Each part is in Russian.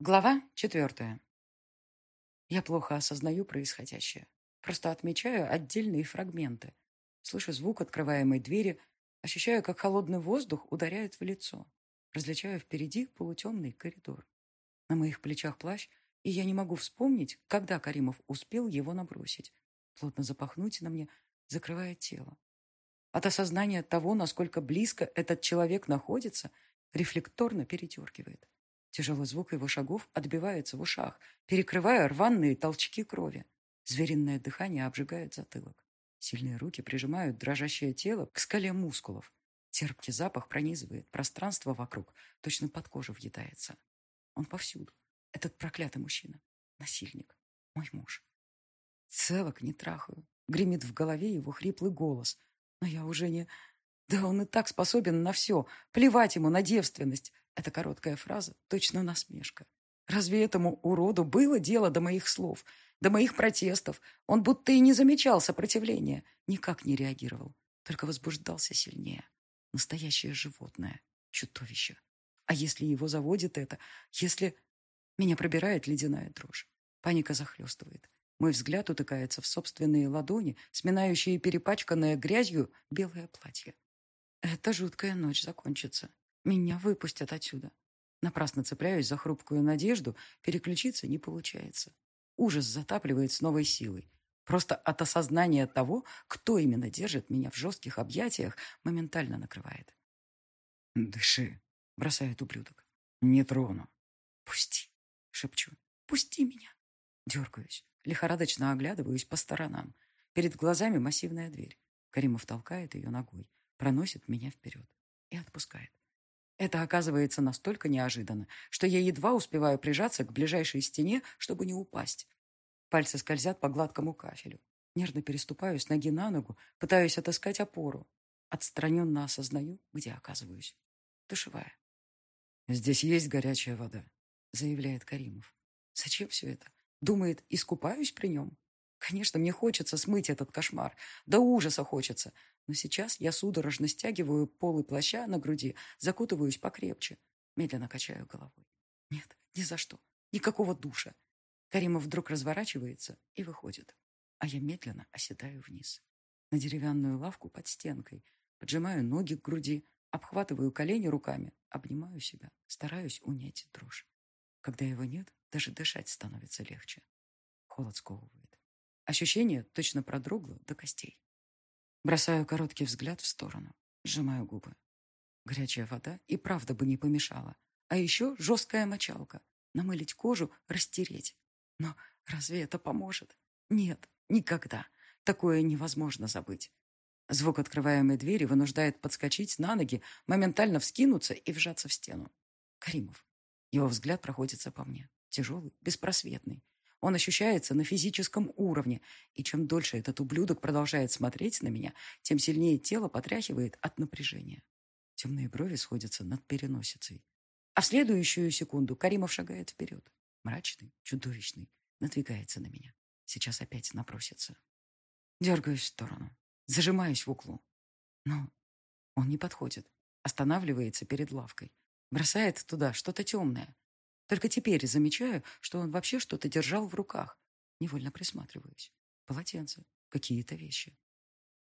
Глава четвертая. Я плохо осознаю происходящее. Просто отмечаю отдельные фрагменты. Слышу звук открываемой двери, ощущаю, как холодный воздух ударяет в лицо. Различаю впереди полутемный коридор. На моих плечах плащ, и я не могу вспомнить, когда Каримов успел его набросить. Плотно запахнуть на мне, закрывая тело. От осознания того, насколько близко этот человек находится, рефлекторно передергивает. Тяжелый звук его шагов отбивается в ушах, перекрывая рваные толчки крови. Звериное дыхание обжигает затылок. Сильные руки прижимают дрожащее тело к скале мускулов. Терпкий запах пронизывает пространство вокруг, точно под кожу въедается. Он повсюду. Этот проклятый мужчина. Насильник. Мой муж. Целок не трахаю. Гремит в голове его хриплый голос. Но я уже не... Да он и так способен на все. Плевать ему на девственность. Эта короткая фраза точно насмешка. Разве этому уроду было дело до моих слов, до моих протестов? Он будто и не замечал сопротивления, никак не реагировал, только возбуждался сильнее. Настоящее животное, чудовище. А если его заводит это? Если... Меня пробирает ледяная дрожь. Паника захлестывает. Мой взгляд утыкается в собственные ладони, сминающие перепачканное грязью белое платье. Эта жуткая ночь закончится. Меня выпустят отсюда. Напрасно цепляюсь за хрупкую надежду, переключиться не получается. Ужас затапливает с новой силой. Просто от осознания того, кто именно держит меня в жестких объятиях, моментально накрывает. «Дыши», — бросает ублюдок. «Не трону». «Пусти», — шепчу. «Пусти меня». Дергаюсь, лихорадочно оглядываюсь по сторонам. Перед глазами массивная дверь. Каримов толкает ее ногой, проносит меня вперед и отпускает. Это оказывается настолько неожиданно, что я едва успеваю прижаться к ближайшей стене, чтобы не упасть. Пальцы скользят по гладкому кафелю. Нервно переступаю с ноги на ногу, пытаюсь отыскать опору. Отстраненно осознаю, где оказываюсь. Душевая. «Здесь есть горячая вода», — заявляет Каримов. «Зачем все это? Думает, искупаюсь при нем?» Конечно, мне хочется смыть этот кошмар. До ужаса хочется. Но сейчас я судорожно стягиваю полы плаща на груди, закутываюсь покрепче. Медленно качаю головой. Нет, ни за что. Никакого душа. Каримов вдруг разворачивается и выходит. А я медленно оседаю вниз. На деревянную лавку под стенкой. Поджимаю ноги к груди, обхватываю колени руками, обнимаю себя, стараюсь унять дрожь. Когда его нет, даже дышать становится легче. Холод сковывает. Ощущение точно продрогла до костей. Бросаю короткий взгляд в сторону. Сжимаю губы. Горячая вода и правда бы не помешала. А еще жесткая мочалка. Намылить кожу, растереть. Но разве это поможет? Нет, никогда. Такое невозможно забыть. Звук открываемой двери вынуждает подскочить на ноги, моментально вскинуться и вжаться в стену. Каримов. Его взгляд проходится по мне. Тяжелый, беспросветный. Он ощущается на физическом уровне, и чем дольше этот ублюдок продолжает смотреть на меня, тем сильнее тело потряхивает от напряжения. Темные брови сходятся над переносицей. А в следующую секунду Каримов шагает вперед. Мрачный, чудовищный, надвигается на меня. Сейчас опять напросится. Дергаюсь в сторону. Зажимаюсь в углу. Но он не подходит. Останавливается перед лавкой. Бросает туда что-то темное. Только теперь замечаю, что он вообще что-то держал в руках. Невольно присматриваюсь. Полотенце, какие-то вещи.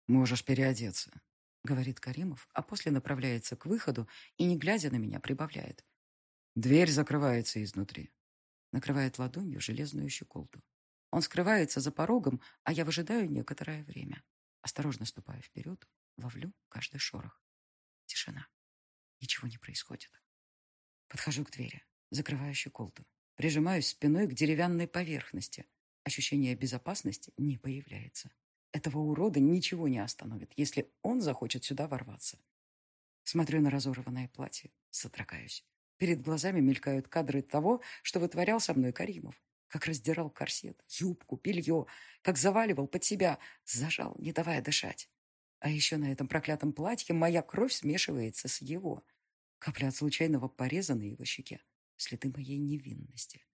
«Можешь переодеться», — говорит Каримов, а после направляется к выходу и, не глядя на меня, прибавляет. «Дверь закрывается изнутри». Накрывает ладонью железную щеколду. Он скрывается за порогом, а я выжидаю некоторое время. Осторожно ступаю вперед, ловлю каждый шорох. Тишина. Ничего не происходит. Подхожу к двери. Закрываю щеколду. Прижимаюсь спиной к деревянной поверхности. Ощущение безопасности не появляется. Этого урода ничего не остановит, если он захочет сюда ворваться. Смотрю на разорванное платье, сотракаюсь. Перед глазами мелькают кадры того, что вытворял со мной Каримов. Как раздирал корсет, юбку, белье, как заваливал под себя, зажал, не давая дышать. А еще на этом проклятом платье моя кровь смешивается с его. Капля от случайного пореза на его щеке следы моей невинности.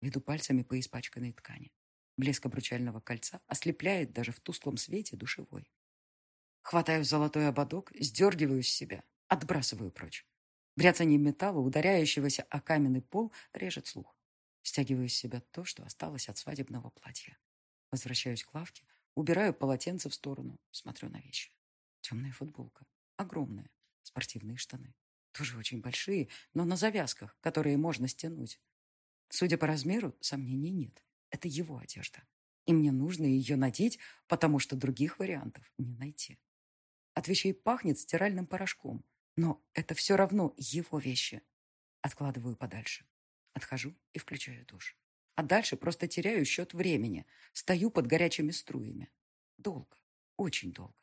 Веду пальцами по испачканной ткани. Блеск обручального кольца ослепляет даже в тусклом свете душевой. Хватаю золотой ободок, сдергиваю с себя, отбрасываю прочь. Бряцание металла, ударяющегося о каменный пол, режет слух. Стягиваю из себя то, что осталось от свадебного платья. Возвращаюсь к лавке, убираю полотенце в сторону, смотрю на вещи. Темная футболка. Огромная. Спортивные штаны. Тоже очень большие, но на завязках, которые можно стянуть. Судя по размеру, сомнений нет. Это его одежда. И мне нужно ее надеть, потому что других вариантов не найти. От вещей пахнет стиральным порошком, но это все равно его вещи. Откладываю подальше. Отхожу и включаю душ. А дальше просто теряю счет времени. Стою под горячими струями. Долго, очень долго.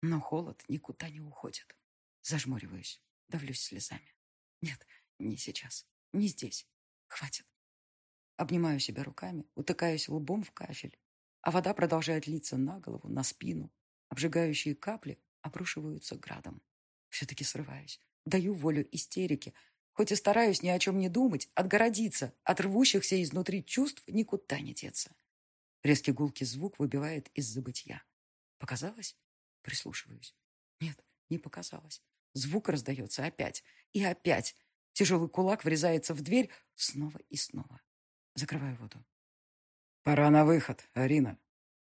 Но холод никуда не уходит. Зажмуриваюсь, давлюсь слезами. Нет, не сейчас, не здесь. Хватит. Обнимаю себя руками, утыкаюсь лбом в кафель, а вода продолжает литься на голову, на спину. Обжигающие капли обрушиваются градом. Все-таки срываюсь, даю волю истерике, хоть и стараюсь ни о чем не думать, отгородиться, от рвущихся изнутри чувств никуда не деться. Резкий гулкий звук выбивает из забытья. Показалось? Прислушиваюсь. Нет, не показалось. Звук раздается опять и опять. Тяжелый кулак врезается в дверь снова и снова. Закрываю воду. «Пора на выход, Арина!»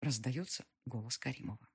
Раздается голос Каримова.